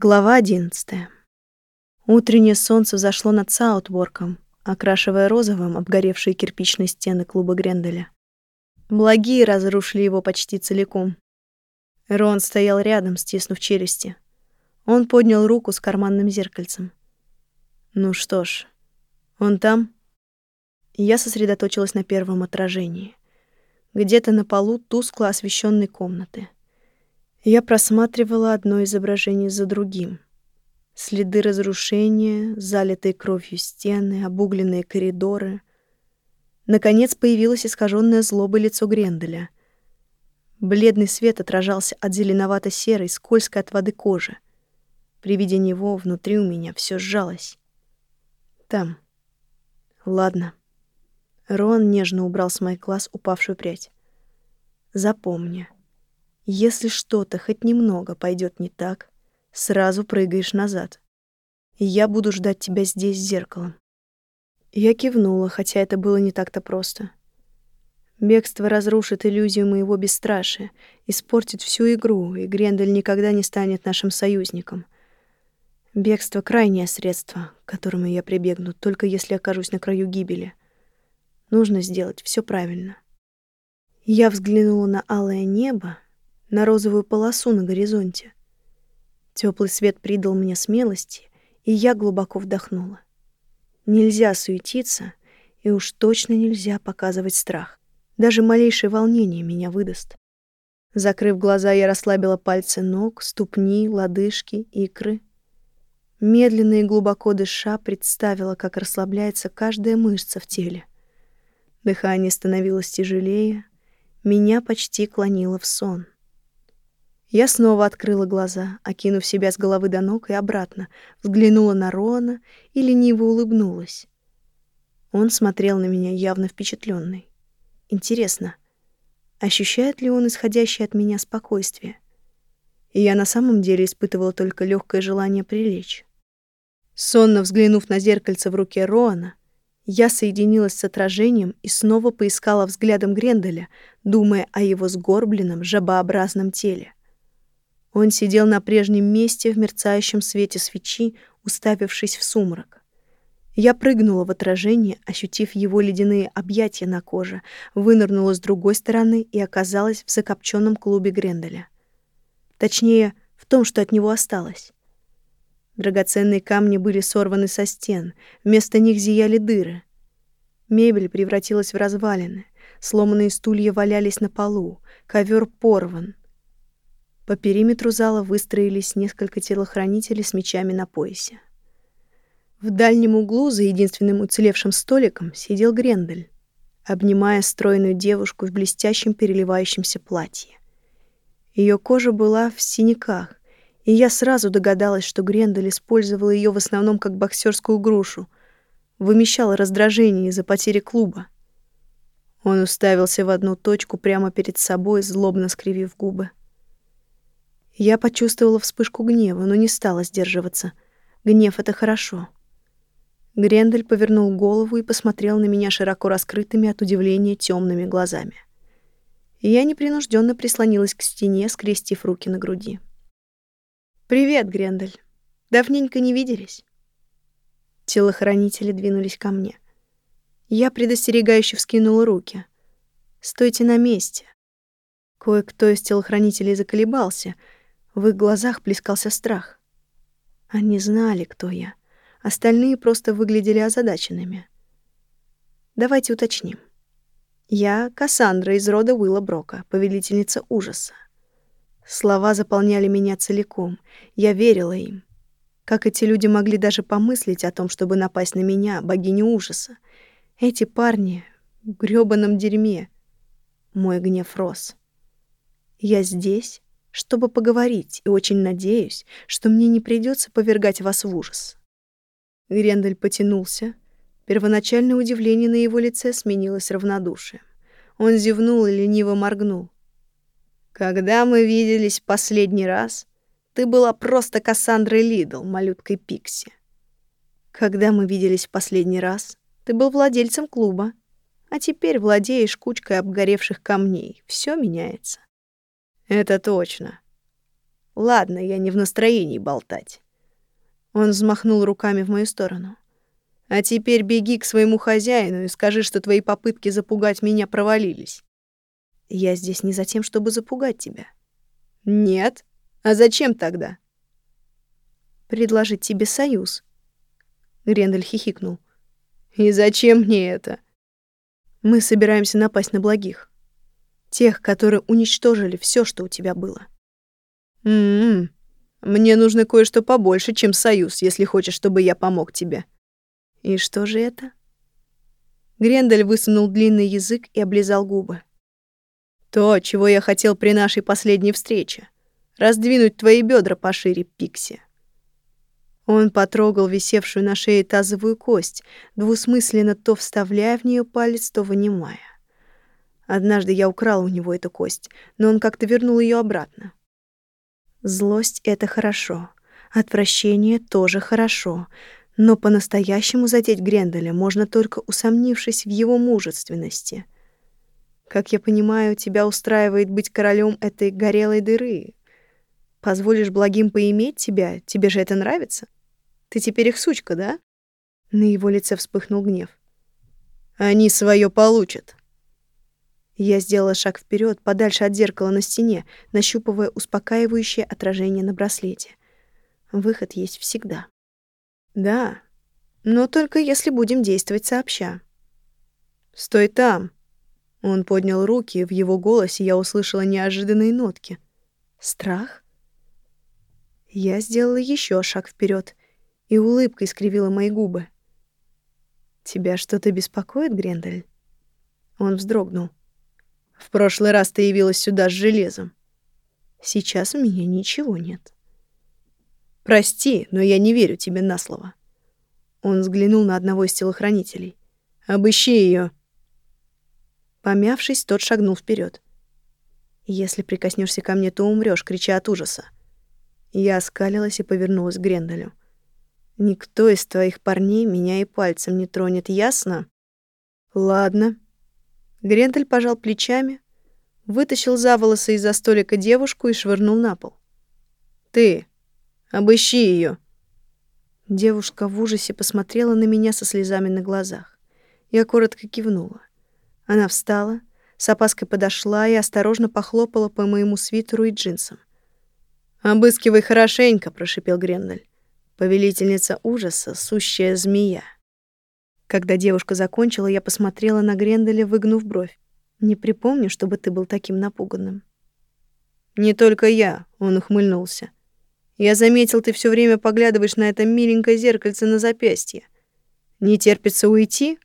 Глава 11. Утреннее солнце взошло над Саутворком, окрашивая розовым обгоревшие кирпичные стены клуба Гренделя. Благие разрушили его почти целиком. Рон стоял рядом, стиснув челюсти. Он поднял руку с карманным зеркальцем. Ну что ж, он там? Я сосредоточилась на первом отражении. Где-то на полу тускло освещенной комнаты. Я просматривала одно изображение за другим. Следы разрушения, залитые кровью стены, обугленные коридоры. Наконец появилось искаженное злобой лицо Гренделя. Бледный свет отражался от зеленовато-серой, скользкой от воды кожи. При виде него внутри у меня все сжалось. Там. Ладно. Рон нежно убрал с моих глаз упавшую прядь. Запомни. Если что-то хоть немного пойдет не так, сразу прыгаешь назад. Я буду ждать тебя здесь с зеркалом. Я кивнула, хотя это было не так-то просто. Бегство разрушит иллюзию моего бесстрашия, испортит всю игру, и Грендель никогда не станет нашим союзником. Бегство — крайнее средство, к которому я прибегну, только если окажусь на краю гибели. Нужно сделать все правильно. Я взглянула на алое небо, на розовую полосу на горизонте. Теплый свет придал мне смелости, и я глубоко вдохнула. Нельзя суетиться, и уж точно нельзя показывать страх. Даже малейшее волнение меня выдаст. Закрыв глаза, я расслабила пальцы ног, ступни, лодыжки, икры. Медленно и глубоко дыша представила, как расслабляется каждая мышца в теле. Дыхание становилось тяжелее, меня почти клонило в сон. Я снова открыла глаза, окинув себя с головы до ног и обратно, взглянула на Рона и лениво улыбнулась. Он смотрел на меня явно впечатленный. Интересно, ощущает ли он исходящее от меня спокойствие? И я на самом деле испытывала только легкое желание прилечь. Сонно взглянув на зеркальце в руке Роана, я соединилась с отражением и снова поискала взглядом Гренделя, думая о его сгорбленном, жабообразном теле. Он сидел на прежнем месте в мерцающем свете свечи, уставившись в сумрак. Я прыгнула в отражение, ощутив его ледяные объятия на коже, вынырнула с другой стороны и оказалась в закопченном клубе Гренделя. Точнее, в том, что от него осталось. Драгоценные камни были сорваны со стен, вместо них зияли дыры. Мебель превратилась в развалины, сломанные стулья валялись на полу, ковер порван, по периметру зала выстроились несколько телохранителей с мечами на поясе. В дальнем углу, за единственным уцелевшим столиком, сидел Грендель, обнимая стройную девушку в блестящем переливающемся платье. Ее кожа была в синяках, и я сразу догадалась, что Грендель использовал ее в основном как боксерскую грушу, вымещал раздражение из-за потери клуба. Он уставился в одну точку прямо перед собой, злобно скривив губы. Я почувствовала вспышку гнева, но не стала сдерживаться. Гнев — это хорошо. Грендель повернул голову и посмотрел на меня широко раскрытыми от удивления темными глазами. я непринужденно прислонилась к стене, скрестив руки на груди. «Привет, Грендель. Давненько не виделись?» Телохранители двинулись ко мне. Я предостерегающе вскинула руки. «Стойте на месте». Кое-кто из телохранителей заколебался — в их глазах плескался страх. Они знали, кто я. Остальные просто выглядели озадаченными. Давайте уточним. Я Кассандра из рода Уилла Брока, повелительница ужаса. Слова заполняли меня целиком. Я верила им. Как эти люди могли даже помыслить о том, чтобы напасть на меня, богиню ужаса? Эти парни в грёбаном дерьме. Мой гнев рос. Я здесь, чтобы поговорить, и очень надеюсь, что мне не придется повергать вас в ужас». Грендель потянулся. Первоначальное удивление на его лице сменилось равнодушием. Он зевнул и лениво моргнул. «Когда мы виделись последний раз, ты была просто Кассандрой Лидл, малюткой Пикси. Когда мы виделись последний раз, ты был владельцем клуба, а теперь владеешь кучкой обгоревших камней. Все меняется. Это точно. Ладно, я не в настроении болтать. Он взмахнул руками в мою сторону. А теперь беги к своему хозяину и скажи, что твои попытки запугать меня провалились. Я здесь не за тем, чтобы запугать тебя. Нет? А зачем тогда? Предложить тебе союз. Грендель хихикнул. И зачем мне это? Мы собираемся напасть на благих. Тех, которые уничтожили все, что у тебя было. М-м. Мне нужно кое-что побольше, чем союз, если хочешь, чтобы я помог тебе. И что же это? Грендель высунул длинный язык и облизал губы. То, чего я хотел при нашей последней встрече. Раздвинуть твои бедра пошире, Пикси. Он потрогал висевшую на шее тазовую кость, двусмысленно то вставляя в нее палец, то вынимая. Однажды я украл у него эту кость, но он как-то вернул ее обратно. Злость — это хорошо. Отвращение тоже хорошо. Но по-настоящему задеть Гренделя можно только усомнившись в его мужественности. Как я понимаю, тебя устраивает быть королем этой горелой дыры. Позволишь благим поиметь тебя? Тебе же это нравится? Ты теперь их сучка, да? На его лице вспыхнул гнев. Они свое получат. Я сделала шаг вперед, подальше от зеркала на стене, нащупывая успокаивающее отражение на браслете. Выход есть всегда. Да, но только если будем действовать сообща. Стой там. Он поднял руки, в его голосе я услышала неожиданные нотки. Страх? Я сделала еще шаг вперед, и улыбка искривила мои губы. Тебя что-то беспокоит, Грендель? Он вздрогнул. В прошлый раз ты явилась сюда с железом. Сейчас у меня ничего нет. Прости, но я не верю тебе на слово. Он взглянул на одного из телохранителей. Обыщи ее. Помявшись, тот шагнул вперед. Если прикоснешься ко мне, то умрешь, крича от ужаса. Я оскалилась и повернулась к Гренделю. Никто из твоих парней меня и пальцем не тронет, ясно? Ладно. Грендель пожал плечами, вытащил за волосы из-за столика девушку и швырнул на пол. «Ты, обыщи ее. Девушка в ужасе посмотрела на меня со слезами на глазах. Я коротко кивнула. Она встала, с опаской подошла и осторожно похлопала по моему свитеру и джинсам. «Обыскивай хорошенько», — прошипел Грендель. «Повелительница ужаса, сущая змея». Когда девушка закончила, я посмотрела на Гренделя, выгнув бровь. Не припомню, чтобы ты был таким напуганным. Не только я, он ухмыльнулся. Я заметил, ты все время поглядываешь на это миленькое зеркальце на запястье. Не терпится уйти?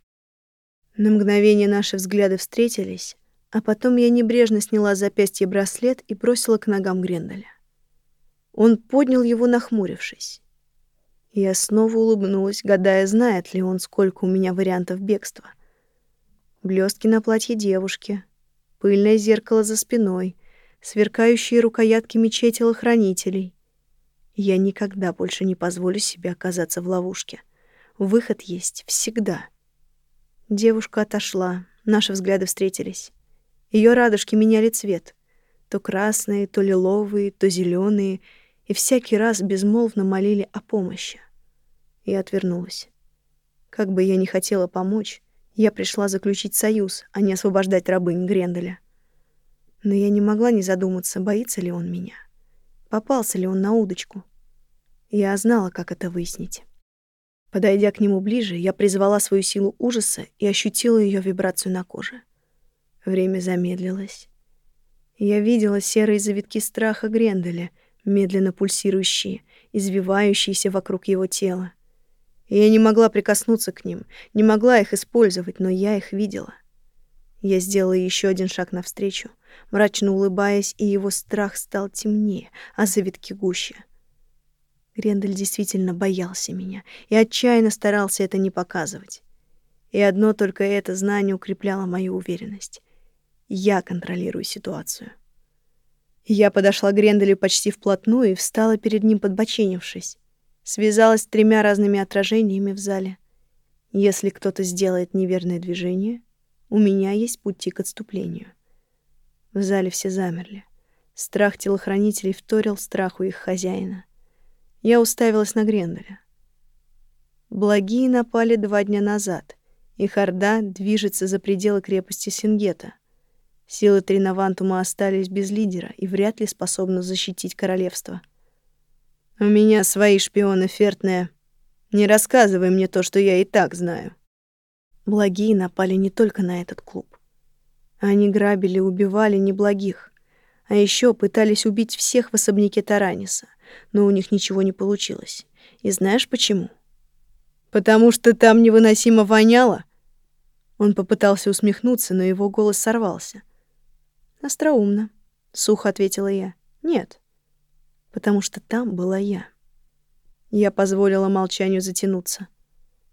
На мгновение наши взгляды встретились, а потом я небрежно сняла с запястья браслет и бросила к ногам Гренделя. Он поднял его, нахмурившись. Я снова улыбнулась, гадая, знает ли он, сколько у меня вариантов бегства. Блестки на платье девушки, пыльное зеркало за спиной, сверкающие рукоятки мечей телохранителей. Я никогда больше не позволю себе оказаться в ловушке. Выход есть всегда. Девушка отошла, наши взгляды встретились. Ее радужки меняли цвет. То красные, то лиловые, то зеленые — и всякий раз безмолвно молили о помощи. Я отвернулась. Как бы я ни хотела помочь, я пришла заключить союз, а не освобождать рабынь Гренделя. Но я не могла не задуматься, боится ли он меня. Попался ли он на удочку. Я знала, как это выяснить. Подойдя к нему ближе, я призвала свою силу ужаса и ощутила ее вибрацию на коже. Время замедлилось. Я видела серые завитки страха Гренделя — медленно пульсирующие, извивающиеся вокруг его тела. Я не могла прикоснуться к ним, не могла их использовать, но я их видела. Я сделала еще один шаг навстречу, мрачно улыбаясь, и его страх стал темнее, а завитки гуще. Грендель действительно боялся меня и отчаянно старался это не показывать. И одно только это знание укрепляло мою уверенность. Я контролирую ситуацию. Я подошла к Гренделю почти вплотную и встала перед ним, подбоченившись. Связалась с тремя разными отражениями в зале. Если кто-то сделает неверное движение, у меня есть пути к отступлению. В зале все замерли. Страх телохранителей вторил страху их хозяина. Я уставилась на Гренделя. Благие напали два дня назад. Их орда движется за пределы крепости Сингета. Силы Тринавантума остались без лидера и вряд ли способны защитить королевство. «У меня свои шпионы, Фертная. Не рассказывай мне то, что я и так знаю». Благие напали не только на этот клуб. Они грабили убивали неблагих. А еще пытались убить всех в особняке Тараниса, но у них ничего не получилось. И знаешь почему? Потому что там невыносимо воняло. Он попытался усмехнуться, но его голос сорвался. Остроумно, сухо ответила я. Нет. Потому что там была я. Я позволила молчанию затянуться.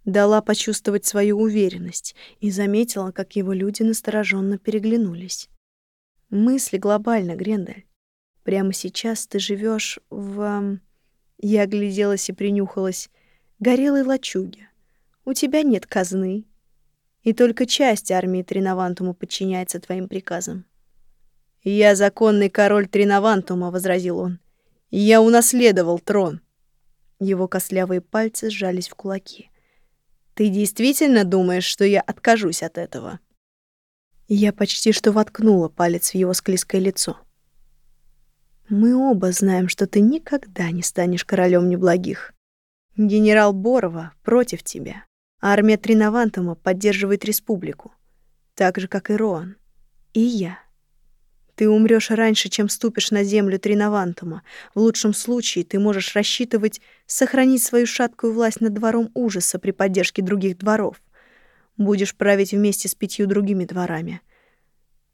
Дала почувствовать свою уверенность и заметила, как его люди настороженно переглянулись. Мысли глобально, Грендель. Прямо сейчас ты живешь в... Я огляделась и принюхалась. Горелой лачуге. У тебя нет казны. И только часть армии Тринавантума подчиняется твоим приказам. «Я законный король Тринавантума», — возразил он. «Я унаследовал трон». Его костлявые пальцы сжались в кулаки. «Ты действительно думаешь, что я откажусь от этого?» Я почти что воткнула палец в его склизкое лицо. Мы оба знаем, что ты никогда не станешь королем неблагих. Генерал Борова против тебя. армия Тринавантума поддерживает республику. Так же, как и Роан. И я. Ты умрёшь раньше, чем ступишь на землю Тринавантума. В лучшем случае ты можешь рассчитывать сохранить свою шаткую власть над двором ужаса при поддержке других дворов. Будешь править вместе с пятью другими дворами.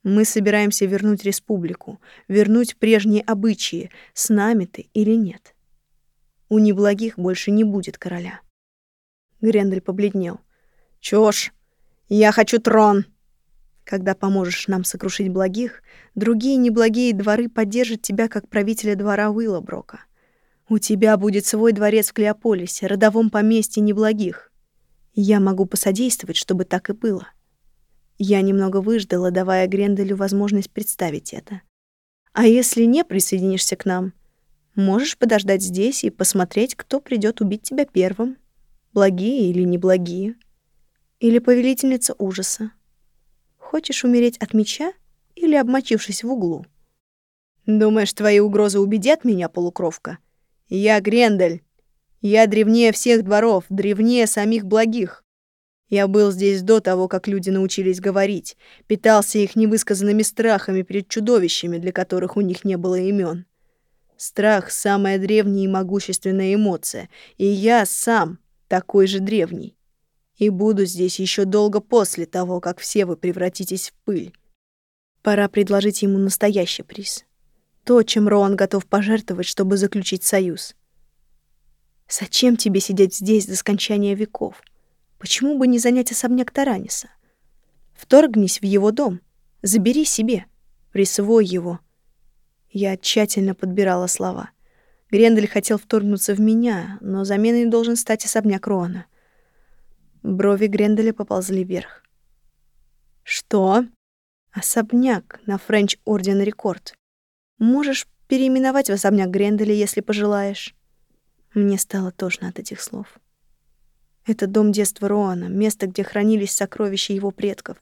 Мы собираемся вернуть республику, вернуть прежние обычаи, с нами ты или нет. У неблагих больше не будет короля. Грендель побледнел. Чёж, я хочу трон. Когда поможешь нам сокрушить благих, другие неблагие дворы поддержат тебя как правителя двора Уиллоброка. У тебя будет свой дворец в Клеополисе, родовом поместье неблагих. Я могу посодействовать, чтобы так и было. Я немного выждала, давая Гренделю возможность представить это. А если не присоединишься к нам, можешь подождать здесь и посмотреть, кто придет убить тебя первым. Благие или неблагие. Или повелительница ужаса. Хочешь умереть от меча или обмочившись в углу? Думаешь, твои угрозы убедят меня, полукровка? Я Грендель, я древнее всех дворов, древнее самих благих. Я был здесь до того, как люди научились говорить, питался их невысказанными страхами перед чудовищами, для которых у них не было имен. Страх — самая древняя и могущественная эмоция, и я сам такой же древний. И буду здесь еще долго после того, как все вы превратитесь в пыль. Пора предложить ему настоящий приз. То, чем Роан готов пожертвовать, чтобы заключить союз. Зачем тебе сидеть здесь до скончания веков? Почему бы не занять особняк Тараниса? Вторгнись в его дом, забери себе, присвой его. Я тщательно подбирала слова. Грендель хотел вторгнуться в меня, но заменой должен стать особняк Рона. Брови Гренделя поползли вверх. «Что?» «Особняк на Френч Орден Рекорд. Можешь переименовать в особняк Гренделя, если пожелаешь». Мне стало тошно от этих слов. Это дом детства Роана, место, где хранились сокровища его предков,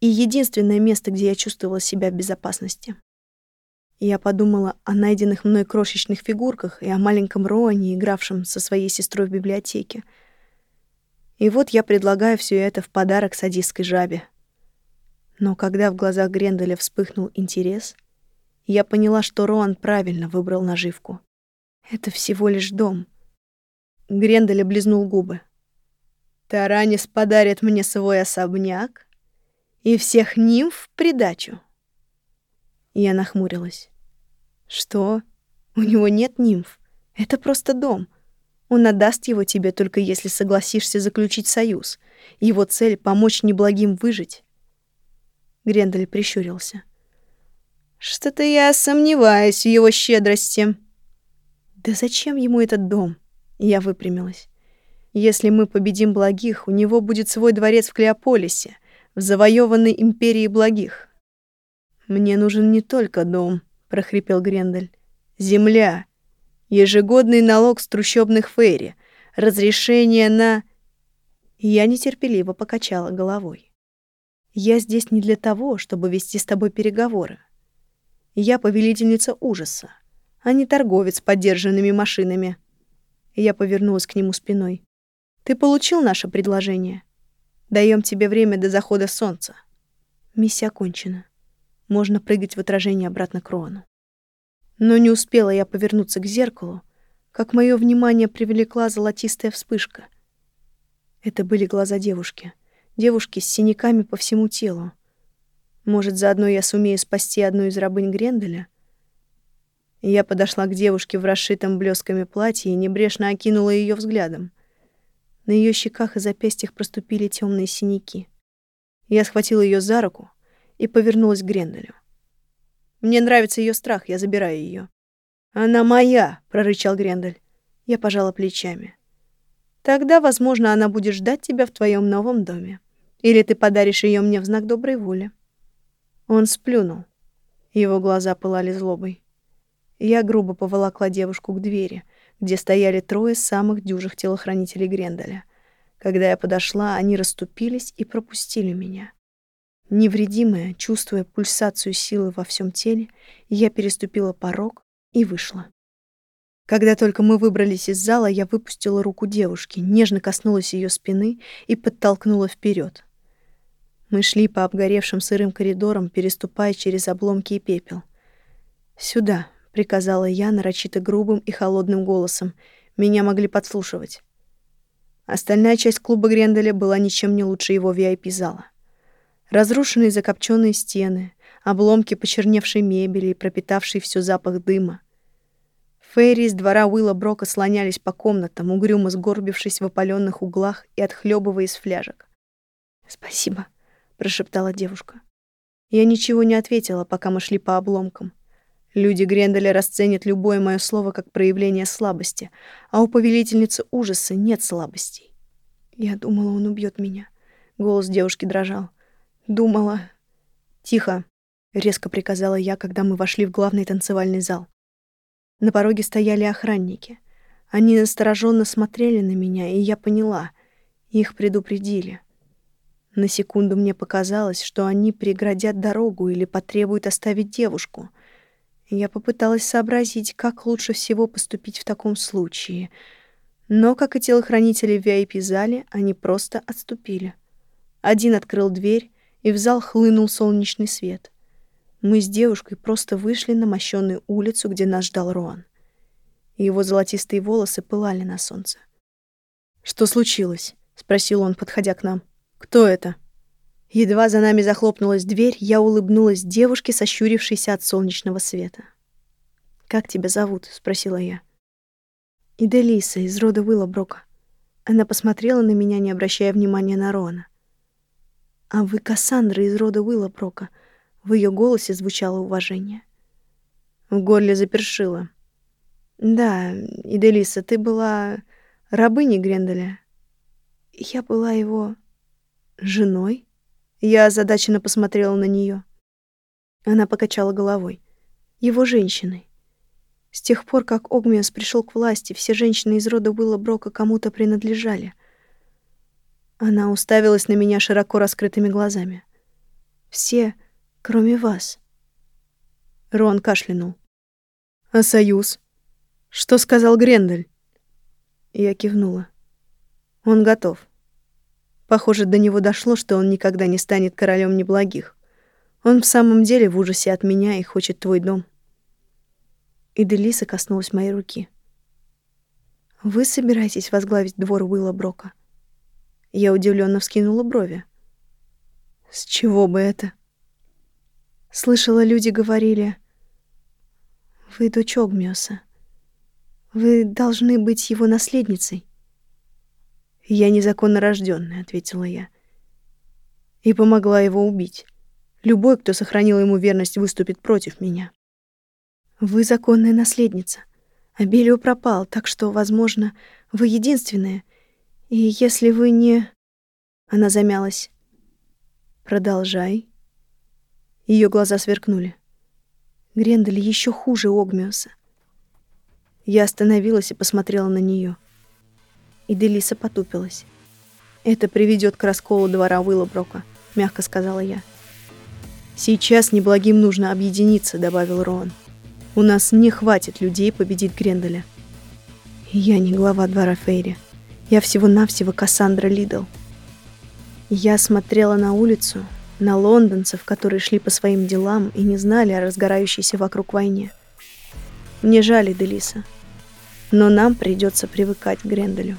и единственное место, где я чувствовала себя в безопасности. Я подумала о найденных мной крошечных фигурках и о маленьком Роане, игравшем со своей сестрой в библиотеке. И вот я предлагаю все это в подарок садистской жабе. Но когда в глазах Гренделя вспыхнул интерес, я поняла, что Роан правильно выбрал наживку. Это всего лишь дом. Грендель облизнул губы. Таранис подарит мне свой особняк и всех нимф в придачу. Я нахмурилась. Что? У него нет нимф. Это просто дом. Он отдаст его тебе только если согласишься заключить союз. Его цель — помочь неблагим выжить. Грендель прищурился. Что-то я сомневаюсь в его щедрости. Да зачем ему этот дом? Я выпрямилась. Если мы победим благих, у него будет свой дворец в Клеополисе, в завоеванной империи благих. Мне нужен не только дом, прохрипел Грендель. «Земля! Ежегодный налог с трущобных фейри! Разрешение на...» Я нетерпеливо покачала головой. «Я здесь не для того, чтобы вести с тобой переговоры. Я повелительница ужаса, а не торговец подержанными машинами». Я повернулась к нему спиной. «Ты получил наше предложение? Даем тебе время до захода солнца». Миссия окончена. Можно прыгать в отражение обратно к Роану. Но не успела я повернуться к зеркалу, как мое внимание привлекла золотистая вспышка. Это были глаза девушки. Девушки с синяками по всему телу. Может, заодно я сумею спасти одну из рабынь Гренделя? Я подошла к девушке в расшитом блесками платье и небрежно окинула ее взглядом. На ее щеках и запястьях проступили темные синяки. Я схватила ее за руку и повернулась к Гренделю. Мне нравится ее страх, я забираю ее. Она моя, прорычал Грендель. Я пожала плечами. Тогда, возможно, она будет ждать тебя в твоем новом доме. Или ты подаришь ее мне в знак доброй воли. Он сплюнул. Его глаза пылали злобой. Я грубо поволокла девушку к двери, где стояли трое самых дюжих телохранителей Гренделя. Когда я подошла, они расступились и пропустили меня. Невредимая, чувствуя пульсацию силы во всем теле, я переступила порог и вышла. Когда только мы выбрались из зала, я выпустила руку девушки, нежно коснулась ее спины и подтолкнула вперед. Мы шли по обгоревшим сырым коридорам, переступая через обломки и пепел. «Сюда», — приказала я нарочито грубым и холодным голосом. Меня могли подслушивать. Остальная часть клуба Гренделя была ничем не лучше его VIP-зала. Разрушенные закопченные стены, обломки почерневшей мебели и пропитавший все запах дыма. Фейри из двора Уилла Брока слонялись по комнатам, угрюмо сгорбившись в опаленных углах и отхлебывая из фляжек. «Спасибо», — прошептала девушка. Я ничего не ответила, пока мы шли по обломкам. Люди Гренделя расценят любое мое слово как проявление слабости, а у повелительницы ужаса нет слабостей. Я думала, он убьет меня. Голос девушки дрожал. Думала. Тихо, резко приказала я, когда мы вошли в главный танцевальный зал. На пороге стояли охранники. Они настороженно смотрели на меня, и я поняла, их предупредили. На секунду мне показалось, что они преградят дорогу или потребуют оставить девушку — я попыталась сообразить, как лучше всего поступить в таком случае. Но, как и телохранители в VIP-зале, они просто отступили. Один открыл дверь, и в зал хлынул солнечный свет. Мы с девушкой просто вышли на мощенную улицу, где нас ждал Роан. Его золотистые волосы пылали на солнце. «Что случилось?» — спросил он, подходя к нам. «Кто это?» Едва за нами захлопнулась дверь, я улыбнулась девушке, сощурившейся от солнечного света. «Как тебя зовут?» — спросила я. «Иделиса из рода Уиллоброка». Она посмотрела на меня, не обращая внимания на Рона. «А вы Кассандра из рода Уиллоброка». В ее голосе звучало уважение. В горле запершило. «Да, Иделиса, ты была рабыней Гренделя». «Я была его женой?» Я озадаченно посмотрела на нее. Она покачала головой. Его женщиной. С тех пор, как Огмиас пришел к власти, все женщины из рода Уилла Брока кому-то принадлежали. Она уставилась на меня широко раскрытыми глазами. Все, кроме вас. Рон кашлянул. А союз? Что сказал Грендель? Я кивнула. Он готов. Похоже, до него дошло, что он никогда не станет королем неблагих. Он в самом деле в ужасе от меня и хочет твой дом. И Делиса коснулась моей руки. Вы собираетесь возглавить двор Уилла Брока? Я удивленно вскинула брови. С чего бы это? Слышала, люди говорили: "Вы дочь Огмиоса. Вы должны быть его наследницей". «Я незаконно рождённая», — ответила я. И помогла его убить. Любой, кто сохранил ему верность, выступит против меня. Вы законная наследница. Абелио пропал, так что, возможно, вы единственная. И если вы не... Она замялась. Продолжай. Ее глаза сверкнули. Грендель еще хуже Огмиуса. Я остановилась и посмотрела на нее. И Делиса потупилась. «Это приведет к расколу двора Уиллоброка», — мягко сказала я. «Сейчас неблагим нужно объединиться», — добавил Роан. «У нас не хватит людей победить Гренделя». «Я не глава двора Фейри. Я всего-навсего Кассандра Лидл». Я смотрела на улицу, на лондонцев, которые шли по своим делам и не знали о разгорающейся вокруг войне. Мне жаль Делиса, но нам придется привыкать к Гренделю.